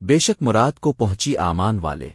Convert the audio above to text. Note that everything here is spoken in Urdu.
بے شک مراد کو پہنچی آمان والے۔